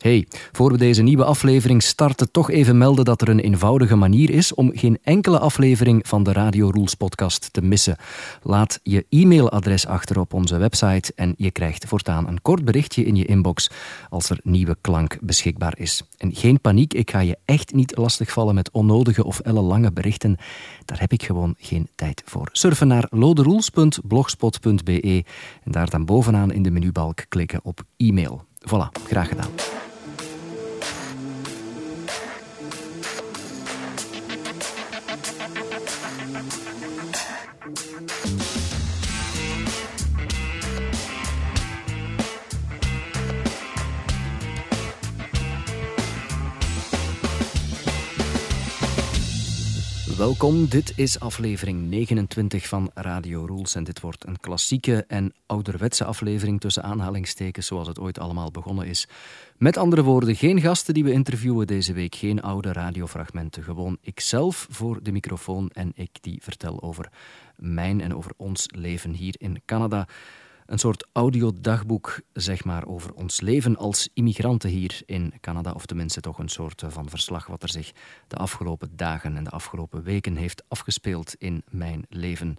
Hey, voor we deze nieuwe aflevering starten, toch even melden dat er een eenvoudige manier is om geen enkele aflevering van de Radio Rules podcast te missen. Laat je e-mailadres achter op onze website en je krijgt voortaan een kort berichtje in je inbox als er nieuwe klank beschikbaar is. En geen paniek, ik ga je echt niet lastigvallen met onnodige of ellenlange berichten. Daar heb ik gewoon geen tijd voor. Surfen naar loderules.blogspot.be en daar dan bovenaan in de menubalk klikken op e-mail. Voilà, graag gedaan. Welkom, dit is aflevering 29 van Radio Rules en dit wordt een klassieke en ouderwetse aflevering tussen aanhalingstekens zoals het ooit allemaal begonnen is. Met andere woorden, geen gasten die we interviewen deze week, geen oude radiofragmenten, gewoon ikzelf voor de microfoon en ik die vertel over mijn en over ons leven hier in Canada een soort audiodagboek zeg maar, over ons leven als immigranten hier in Canada. Of tenminste toch een soort van verslag wat er zich de afgelopen dagen en de afgelopen weken heeft afgespeeld in mijn leven.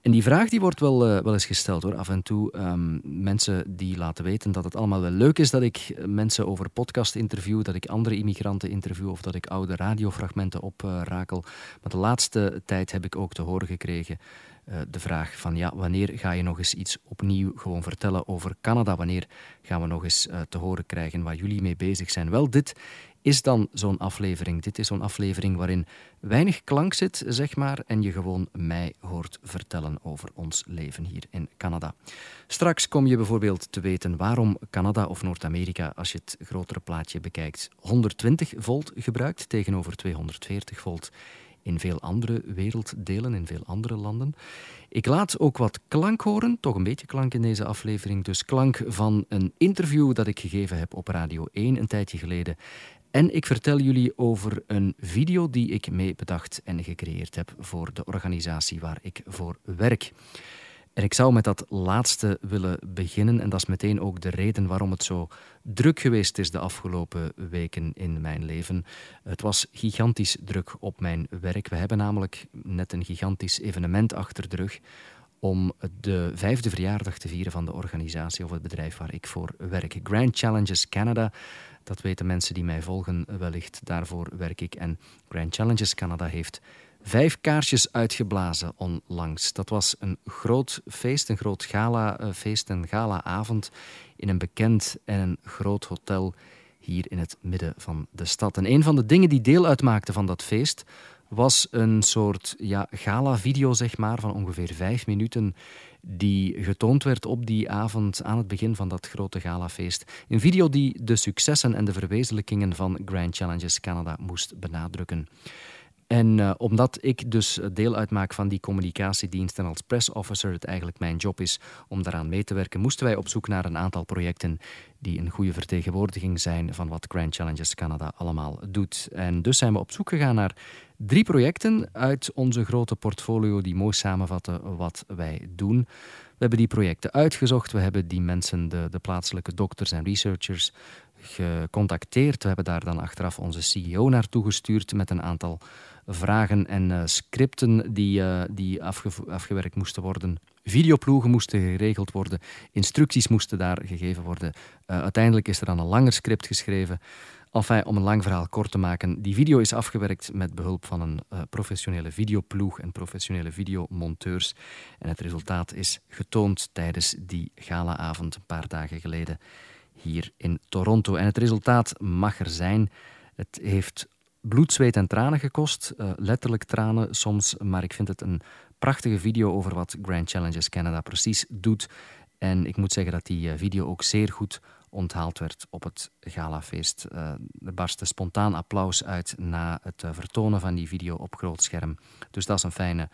En die vraag die wordt wel, uh, wel eens gesteld hoor. Af en toe um, mensen die laten weten dat het allemaal wel leuk is dat ik mensen over podcast interview, dat ik andere immigranten interview of dat ik oude radiofragmenten oprakel. Maar de laatste tijd heb ik ook te horen gekregen de vraag van ja, wanneer ga je nog eens iets opnieuw gewoon vertellen over Canada? Wanneer gaan we nog eens uh, te horen krijgen waar jullie mee bezig zijn? Wel, dit is dan zo'n aflevering. Dit is zo'n aflevering waarin weinig klank zit, zeg maar, en je gewoon mij hoort vertellen over ons leven hier in Canada. Straks kom je bijvoorbeeld te weten waarom Canada of Noord-Amerika, als je het grotere plaatje bekijkt, 120 volt gebruikt tegenover 240 volt in veel andere werelddelen, in veel andere landen. Ik laat ook wat klank horen, toch een beetje klank in deze aflevering. Dus klank van een interview dat ik gegeven heb op Radio 1 een tijdje geleden. En ik vertel jullie over een video die ik mee bedacht en gecreëerd heb voor de organisatie waar ik voor werk. En ik zou met dat laatste willen beginnen. En dat is meteen ook de reden waarom het zo druk geweest is de afgelopen weken in mijn leven. Het was gigantisch druk op mijn werk. We hebben namelijk net een gigantisch evenement achter de rug om de vijfde verjaardag te vieren van de organisatie of het bedrijf waar ik voor werk. Grand Challenges Canada. Dat weten mensen die mij volgen wellicht. Daarvoor werk ik. En Grand Challenges Canada heeft vijf kaarsjes uitgeblazen onlangs. Dat was een groot feest, een groot gala-feest, een gala-avond in een bekend en een groot hotel hier in het midden van de stad. En een van de dingen die deel uitmaakte van dat feest was een soort ja, gala-video, zeg maar, van ongeveer vijf minuten die getoond werd op die avond aan het begin van dat grote galafeest. Een video die de successen en de verwezenlijkingen van Grand Challenges Canada moest benadrukken. En uh, omdat ik dus deel uitmaak van die communicatiedienst en als press officer het eigenlijk mijn job is om daaraan mee te werken, moesten wij op zoek naar een aantal projecten die een goede vertegenwoordiging zijn van wat Grand Challenges Canada allemaal doet. En dus zijn we op zoek gegaan naar drie projecten uit onze grote portfolio die mooi samenvatten wat wij doen. We hebben die projecten uitgezocht, we hebben die mensen, de, de plaatselijke dokters en researchers, gecontacteerd. We hebben daar dan achteraf onze CEO naartoe gestuurd met een aantal vragen en uh, scripten die, uh, die afge afgewerkt moesten worden. Videoploegen moesten geregeld worden, instructies moesten daar gegeven worden. Uh, uiteindelijk is er dan een langer script geschreven. Enfin, om een lang verhaal kort te maken, die video is afgewerkt met behulp van een professionele videoploeg en professionele videomonteurs. En het resultaat is getoond tijdens die galaavond een paar dagen geleden hier in Toronto. En het resultaat mag er zijn. Het heeft bloed, zweet en tranen gekost. Uh, letterlijk tranen soms, maar ik vind het een prachtige video over wat Grand Challenges Canada precies doet. En ik moet zeggen dat die uh, video ook zeer goed onthaald werd op het galafeest. Uh, er barstte spontaan applaus uit na het vertonen van die video op groot scherm. Dus dat is een fijne,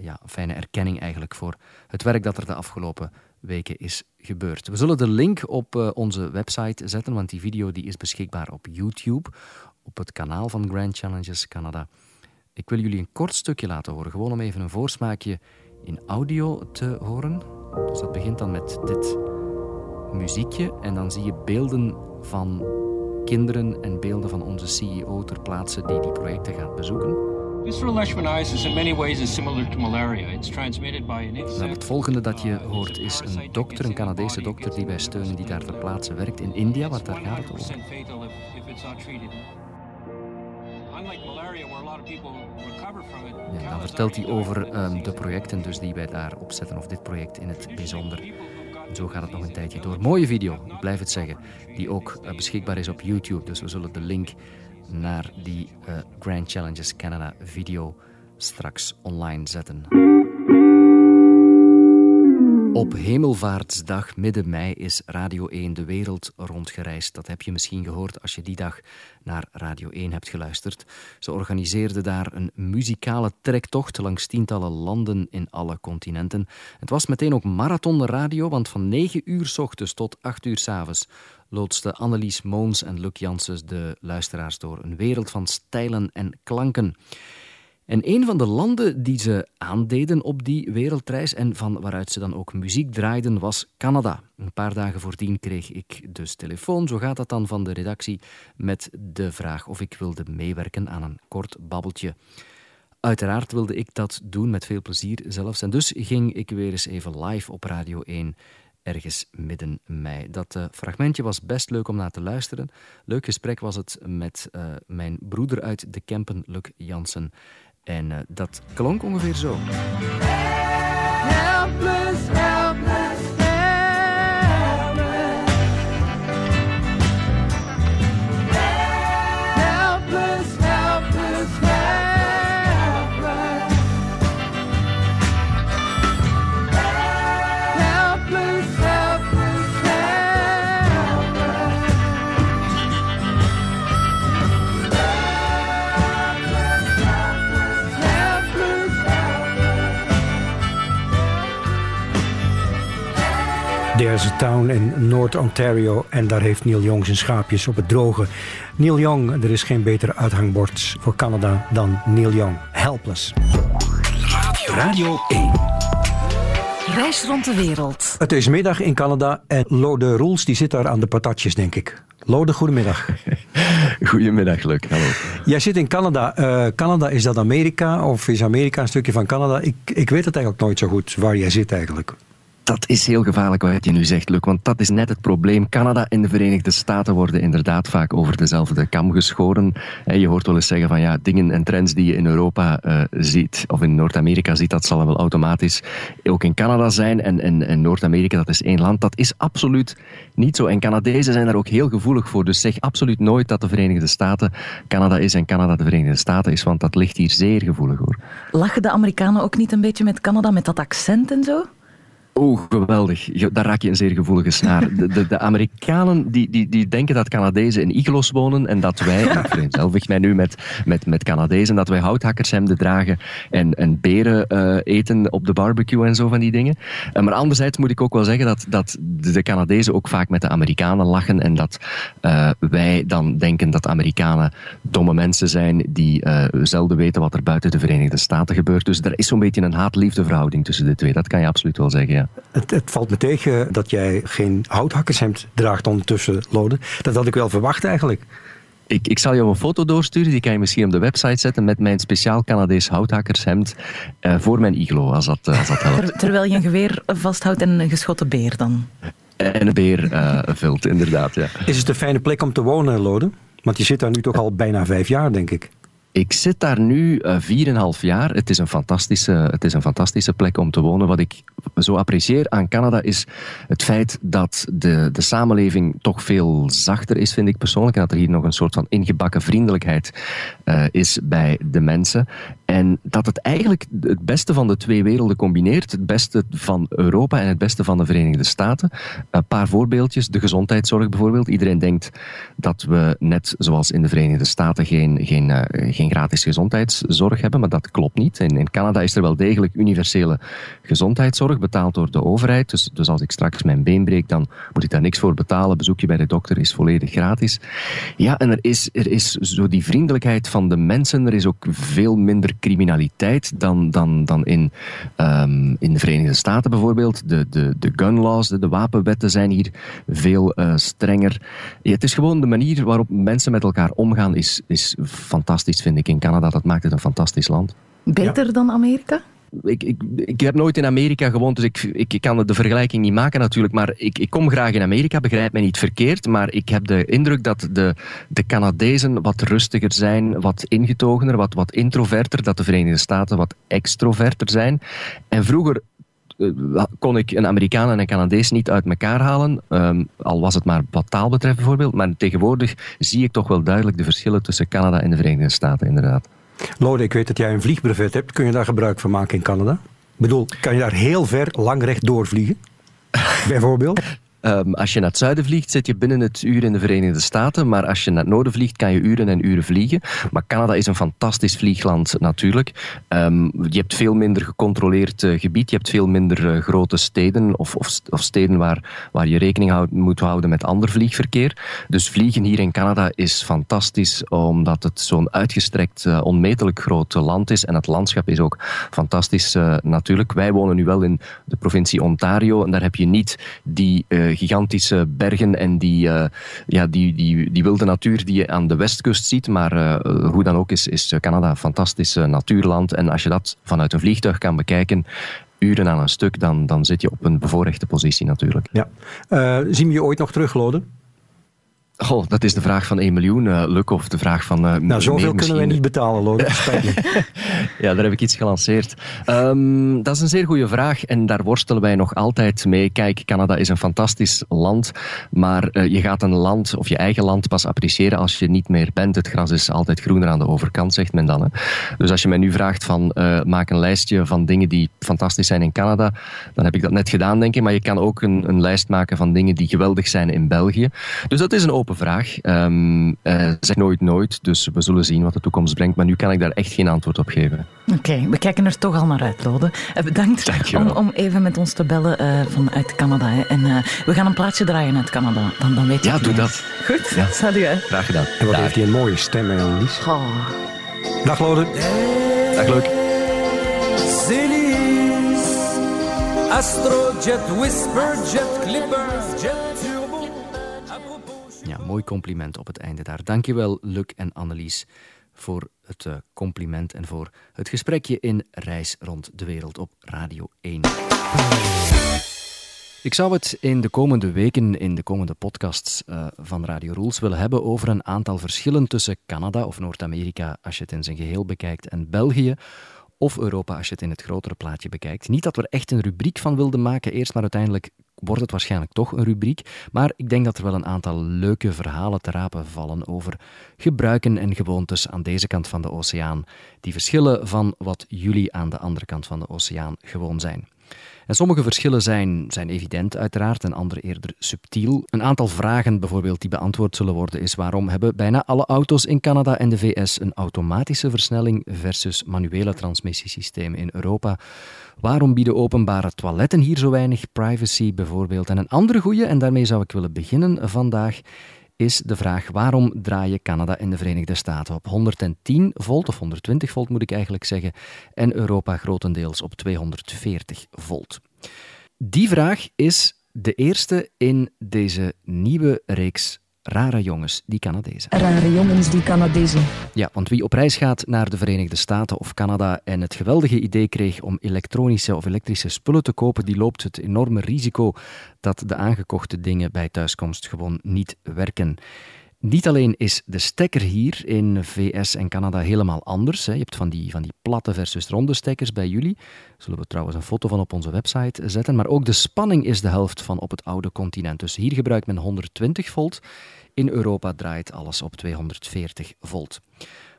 ja, fijne erkenning eigenlijk voor het werk dat er de afgelopen weken is gebeurd. We zullen de link op onze website zetten, want die video die is beschikbaar op YouTube op het kanaal van Grand Challenges Canada. Ik wil jullie een kort stukje laten horen, gewoon om even een voorsmaakje in audio te horen. Dus dat begint dan met dit muziekje en dan zie je beelden van kinderen en beelden van onze CEO ter plaatse die die projecten gaat bezoeken. Visceral leishmaniasis in many ways is similar to malaria. It's transmitted by an insect. Nou, het volgende dat je hoort is een dokter, een Canadese dokter die wij steunen, die daar ter plaatse werkt in India, wat daar gaat het over. Ja, dan vertelt hij over um, de projecten dus die wij daar opzetten, of dit project in het bijzonder. En zo gaat het nog een tijdje door. Mooie video, ik blijf het zeggen, die ook uh, beschikbaar is op YouTube. Dus we zullen de link naar die uh, Grand Challenges Canada video straks online zetten. Op Hemelvaartsdag midden mei is Radio 1 de wereld rondgereisd. Dat heb je misschien gehoord als je die dag naar Radio 1 hebt geluisterd. Ze organiseerden daar een muzikale trektocht langs tientallen landen in alle continenten. Het was meteen ook marathon radio, want van 9 uur s ochtends tot 8 uur s avonds loodste Annelies Moons en Luc Janssens de luisteraars door een wereld van stijlen en klanken. En een van de landen die ze aandeden op die wereldreis en van waaruit ze dan ook muziek draaiden was Canada. Een paar dagen voordien kreeg ik dus telefoon, zo gaat dat dan van de redactie, met de vraag of ik wilde meewerken aan een kort babbeltje. Uiteraard wilde ik dat doen met veel plezier zelfs. En dus ging ik weer eens even live op Radio 1 ergens midden mei. Dat uh, fragmentje was best leuk om naar te luisteren. Leuk gesprek was het met uh, mijn broeder uit de Kempen, Luc Jansen. En uh, dat klonk ongeveer zo. Town in Noord-Ontario. En daar heeft Neil Young zijn schaapjes op het droge. Neil Young, er is geen betere uithangbord voor Canada dan Neil Young. Helpless. Radio, Radio 1. Reis rond de wereld. Het is middag in Canada en Lode Roels die zit daar aan de patatjes, denk ik. Lode, goedemiddag. Goedemiddag, Luc. Hallo. Jij zit in Canada. Uh, Canada, is dat Amerika of is Amerika een stukje van Canada? Ik, ik weet het eigenlijk nooit zo goed waar jij zit eigenlijk dat is heel gevaarlijk wat je nu zegt, Luc. Want dat is net het probleem. Canada en de Verenigde Staten worden inderdaad vaak over dezelfde kam geschoren. Je hoort wel eens zeggen van ja, dingen en trends die je in Europa uh, ziet, of in Noord-Amerika ziet, dat zal wel automatisch ook in Canada zijn. En, en, en Noord-Amerika, dat is één land. Dat is absoluut niet zo. En Canadezen zijn daar ook heel gevoelig voor. Dus zeg absoluut nooit dat de Verenigde Staten Canada is en Canada de Verenigde Staten is. Want dat ligt hier zeer gevoelig hoor. Lachen de Amerikanen ook niet een beetje met Canada, met dat accent en zo? Oh, geweldig. Daar raak je een zeer gevoelige snaar. De, de, de Amerikanen die, die, die denken dat Canadezen in iglo's wonen en dat wij, ik vereenzelvig mij nu met, met, met Canadezen, dat wij houthakkershemden dragen en, en beren uh, eten op de barbecue en zo van die dingen. Uh, maar anderzijds moet ik ook wel zeggen dat, dat de Canadezen ook vaak met de Amerikanen lachen en dat uh, wij dan denken dat Amerikanen domme mensen zijn die zelden weten wat er buiten de Verenigde Staten gebeurt. Dus er is zo'n beetje een haat-liefde verhouding tussen de twee. Dat kan je absoluut wel zeggen, ja. Het, het, valt me tegen dat jij geen houthakkershemd draagt ondertussen, Lode. Dat had ik wel verwacht eigenlijk. Ik, ik zal jou een foto doorsturen, die kan je misschien op de website zetten met mijn speciaal Canadees houthakkershemd uh, voor mijn iglo, als dat, uh, als dat helpt. terwijl je een geweer vasthoudt en een geschoten beer dan? En een beer uh, vult, inderdaad, ja. Is het een fijne plek om te wonen, Lode? Want je zit daar nu toch al bijna vijf jaar, denk ik. Ik zit daar nu uh, eh, 4,5 jaar. Het is, een fantastische, het is een fantastische plek om te wonen. Wat ik zo apprecieer aan Canada is het feit dat de, de samenleving toch veel zachter is, vind ik persoonlijk. En dat er hier nog een soort van ingebakken vriendelijkheid uh, is bij de mensen. En dat het eigenlijk het beste van de twee werelden combineert. Het beste van Europa en het beste van de Verenigde Staten. Een paar voorbeeldjes. De gezondheidszorg bijvoorbeeld. Iedereen denkt dat we net zoals in de Verenigde Staten geen, geen, uh, geen gratis gezondheidszorg hebben, maar dat klopt niet. In, in Canada is er wel degelijk universele gezondheidszorg, betaald door de overheid. Dus, dus als ik straks mijn been breek, dan moet ik daar niks voor betalen. Bezoekje bij de dokter is volledig gratis. Ja, en er is, er is zo die vriendelijkheid van de mensen. Er is ook veel minder criminaliteit dan, dan, dan in, ehm, in de Verenigde Staten bijvoorbeeld. De, de, de gun laws, de, de wapenwetten zijn hier veel uh, strenger. het is gewoon de manier waarop mensen met elkaar omgaan is, is fantastisch, vind ik, in Canada. Dat maakt het een fantastisch land. Beter dan Amerika? Ik, ik, heb nooit in Amerika gewoond, dus ik, ik, ik kan de vergelijking niet maken natuurlijk. Maar ik, ik kom graag in Amerika, begrijp mij niet verkeerd. Maar ik heb de indruk dat de, de Canadezen wat rustiger zijn, wat ingetogener, wat, wat introverter. Dat de Verenigde Staten wat extroverter zijn. En vroeger eh, kon ik een Amerikaan en een Canadees niet uit elkaar halen. Ehm, al was het maar wat taal betreft bijvoorbeeld. Maar tegenwoordig zie ik toch wel duidelijk de verschillen tussen Canada en de Verenigde Staten, inderdaad. Lode, ik weet dat jij een vliegbrevet hebt. Kun je daar gebruik van maken in Canada? Ik bedoel, kan je daar heel ver lang recht doorvliegen? Bijvoorbeeld? Um, als je naar het zuiden vliegt, zit je binnen het uur in de Verenigde Staten. Maar als je naar het noorden vliegt, kan je uren en uren vliegen. Maar Canada is een fantastisch vliegland natuurlijk. Um, je hebt veel minder gecontroleerd uh, gebied. Je hebt veel minder uh, grote steden of, of, of, steden waar, waar je rekening moet houden met ander vliegverkeer. Dus vliegen hier in Canada is fantastisch, omdat het zo'n uitgestrekt, uh, onmetelijk groot land is. En het landschap is ook fantastisch natuurlijk. Wij wonen nu wel in de provincie Ontario en daar heb je niet die gigantische bergen en die, uh, ja, die, die, die wilde natuur die je aan de westkust ziet. Maar uh, hoe dan ook is, is Canada een fantastisch natuurland. En als je dat vanuit een vliegtuig kan bekijken, uren aan een stuk, dan, dan zit je op een bevoorrechte positie natuurlijk. Ja. Zien we je ooit nog terug, Loden? Oh, dat is de vraag van 1 miljoen, uh, Luc, of de vraag van... Uh, nou, zoveel kunnen wij niet betalen, Loren. ja, daar heb ik iets gelanceerd. Um, dat is een zeer goede vraag en daar worstelen wij nog altijd mee. Kijk, Canada is een fantastisch land, maar uh, je gaat een land of je eigen land pas appreciëren als je niet meer bent. Het gras is altijd groener aan de overkant, zegt men dan. Hè. Dus als je mij nu vraagt van maak een lijstje van dingen die fantastisch zijn in Canada, dan heb ik dat net gedaan, denk ik. Maar je kan ook een, een lijst maken van dingen die geweldig zijn in België. Dus dat is een open open vraag. Um, uh, zeg nooit nooit, dus we zullen zien wat de toekomst brengt. Maar nu kan ik daar echt geen antwoord op geven. Oké, we kijken er toch al naar uit, Lode. Uh, bedankt om, om, even met ons te bellen uh, vanuit Canada. Hè. En we gaan een plaatje draaien uit Canada. Dan, dan weet je Ja, doe dat. Goed, ja. salut. Hè. Graag gedaan. En wat heeft hij een mooie stem, Lies. Oh. Dag, Lode. Dag, leuk. Astrojet, Whisperjet, Clippers, Jet ja, mooi compliment op het einde daar. Dankjewel, Luc en Annelies, voor het uh, compliment en voor het gesprekje in Reis rond de wereld op Radio 1. Ik zou het in de komende weken, in de komende podcasts uh, van Radio Rules willen hebben over een aantal verschillen tussen Canada of Noord-Amerika, als je het in zijn geheel bekijkt, en België of Europa als je het in het grotere plaatje bekijkt. Niet dat we echt een rubriek van wilden maken eerst, maar uiteindelijk wordt het waarschijnlijk toch een rubriek. Maar ik denk dat er wel een aantal leuke verhalen te rapen vallen over gebruiken en gewoontes aan deze kant van de oceaan, die verschillen van wat jullie aan de andere kant van de oceaan gewoon zijn. En sommige verschillen zijn, zijn evident uiteraard en andere eerder subtiel. Een aantal vragen bijvoorbeeld die beantwoord zullen worden is waarom hebben bijna alle auto's in Canada en de VS een automatische versnelling versus manuele transmissiesystemen in Europa? Waarom bieden openbare toiletten hier zo weinig privacy bijvoorbeeld? En een andere goede, en daarmee zou ik willen beginnen vandaag, is de vraag waarom draaien Canada en de Verenigde Staten op 110 volt, of 120 volt moet ik eigenlijk zeggen, en Europa grotendeels op 240 volt. Die vraag is de eerste in deze nieuwe reeks Rare jongens, die Canadezen. Rare jongens, die Canadezen. Ja, want wie op reis gaat naar de Verenigde Staten of Canada en het geweldige idee kreeg om elektronische of elektrische spullen te kopen, die loopt het enorme risico dat de aangekochte dingen bij thuiskomst gewoon niet werken. Niet alleen is de stekker hier in VS en Canada helemaal anders. Je hebt van die, van die platte versus ronde stekkers bij jullie. Zullen we trouwens een foto van op onze website zetten. Maar ook de spanning is de helft van op het oude continent. Dus hier gebruikt men 120 volt. In Europa draait alles op 240 volt.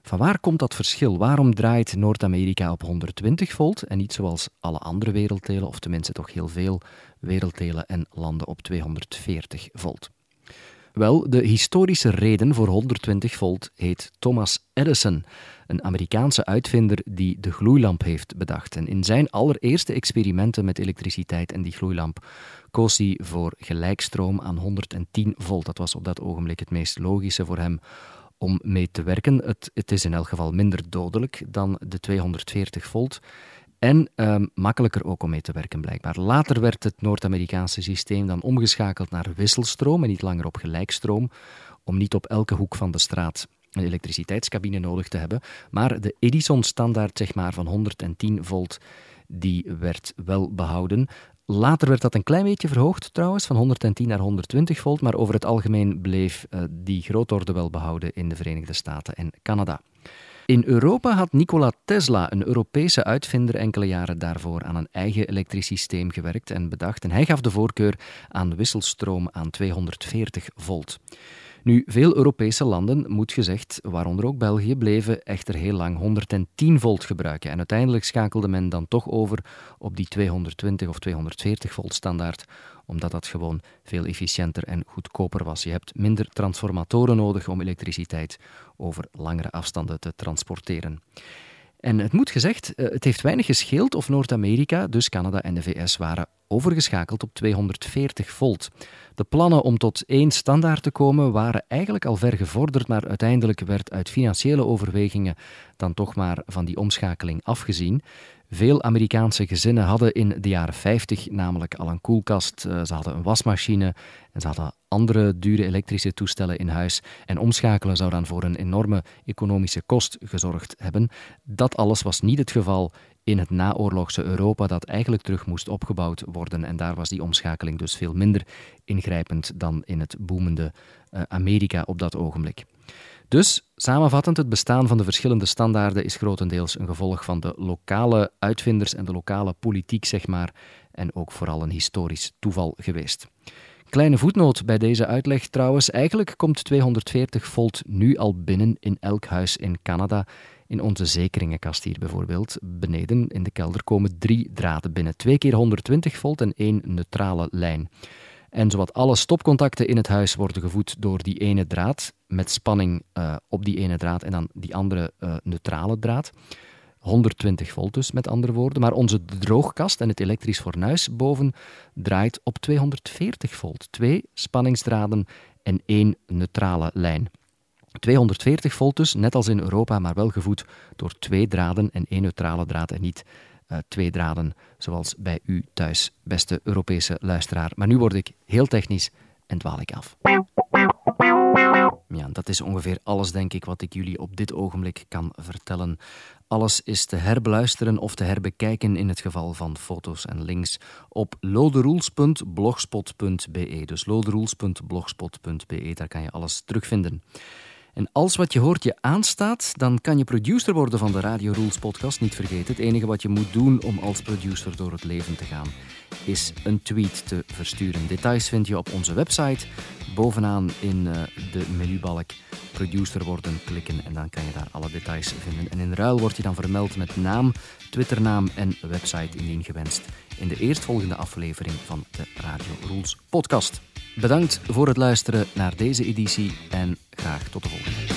Van waar komt dat verschil? Waarom draait Noord-Amerika op 120 volt en niet zoals alle andere werelddelen, of tenminste toch heel veel werelddelen en landen op 240 volt? Wel, de historische reden voor 120 volt heet Thomas Edison, een Amerikaanse uitvinder die de gloeilamp heeft bedacht. En in zijn allereerste experimenten met elektriciteit en die gloeilamp koos hij voor gelijkstroom aan 110 volt. Dat was op dat ogenblik het meest logische voor hem om mee te werken. Het, het is in elk geval minder dodelijk dan de 240 volt. En ehm, makkelijker ook om mee te werken, blijkbaar. Later werd het Noord-Amerikaanse systeem dan omgeschakeld naar wisselstroom en niet langer op gelijkstroom, om niet op elke hoek van de straat een elektriciteitscabine nodig te hebben. Maar de Edison-standaard zeg maar, van 110 volt, die werd wel behouden. Later werd dat een klein beetje verhoogd trouwens, van 110 naar 120 volt, maar over het algemeen bleef uh, die grootorde wel behouden in de Verenigde Staten en Canada. In Europa had Nikola Tesla, een Europese uitvinder, enkele jaren daarvoor aan een eigen elektrisch systeem gewerkt en bedacht. En hij gaf de voorkeur aan wisselstroom aan 240 volt. Nu, veel Europese landen, moet gezegd, waaronder ook België, bleven echter heel lang 110 volt gebruiken. En uiteindelijk schakelde men dan toch over op die 220 of 240 volt standaard, omdat dat gewoon veel efficiënter en goedkoper was. Je hebt minder transformatoren nodig om elektriciteit over langere afstanden te transporteren. En het moet gezegd, eh, het heeft weinig gescheeld of Noord-Amerika, dus Canada en de VS, waren overgeschakeld op 240 volt. De plannen om tot één standaard te komen waren eigenlijk al ver gevorderd, maar uiteindelijk werd uit financiële overwegingen dan toch maar van die omschakeling afgezien. Veel Amerikaanse gezinnen hadden in de jaren 50 namelijk al een koelkast, eh, ze hadden een wasmachine en ze hadden andere dure elektrische toestellen in huis. En omschakelen zou dan voor een enorme economische kost gezorgd hebben. Dat alles was niet het geval in het naoorlogse Europa dat eigenlijk terug moest opgebouwd worden. En daar was die omschakeling dus veel minder ingrijpend dan in het boemende uh, Amerika op dat ogenblik. Dus, samenvattend, het bestaan van de verschillende standaarden is grotendeels een gevolg van de lokale uitvinders en de lokale politiek, zeg maar, en ook vooral een historisch toeval geweest. Kleine voetnoot bij deze uitleg trouwens. Eigenlijk komt 240 volt nu al binnen in elk huis in Canada. In onze zekeringenkast hier bijvoorbeeld, beneden in de kelder, komen drie draden binnen. Twee keer 120 volt en één neutrale lijn. En zowat alle stopcontacten in het huis worden gevoed door die ene draad, met spanning uh, op die ene draad en dan die andere uh, neutrale draad. 120 volt dus, met andere woorden. Maar onze droogkast en het elektrisch fornuis boven draait op 240 volt. Twee spanningsdraden en één neutrale lijn. 240 volt dus, net als in Europa, maar wel gevoed door twee draden en één neutrale draad en niet uh, twee draden zoals bij u thuis, beste Europese luisteraar. Maar nu word ik heel technisch en dwaal ik af. Ja, dat is ongeveer alles, denk ik, wat ik jullie op dit ogenblik kan vertellen. Alles is te herbeluisteren of te herbekijken in het geval van foto's en links op loderoels.blogspot.be. Dus loderoels.blogspot.be, daar kan je alles terugvinden. En als wat je hoort je aanstaat, dan kan je producer worden van de Radio Rules podcast. Niet vergeten, het enige wat je moet doen om als producer door het leven te gaan, is een tweet te versturen. Details vind je op onze website. Bovenaan in eh, de menubalk producer worden klikken en dan kan je daar alle details vinden. En in ruil word je dan vermeld met naam, Twitternaam en website indien gewenst in de eerstvolgende aflevering van de Radio Rules podcast. Bedankt voor het luisteren naar deze editie en graag tot de volgende.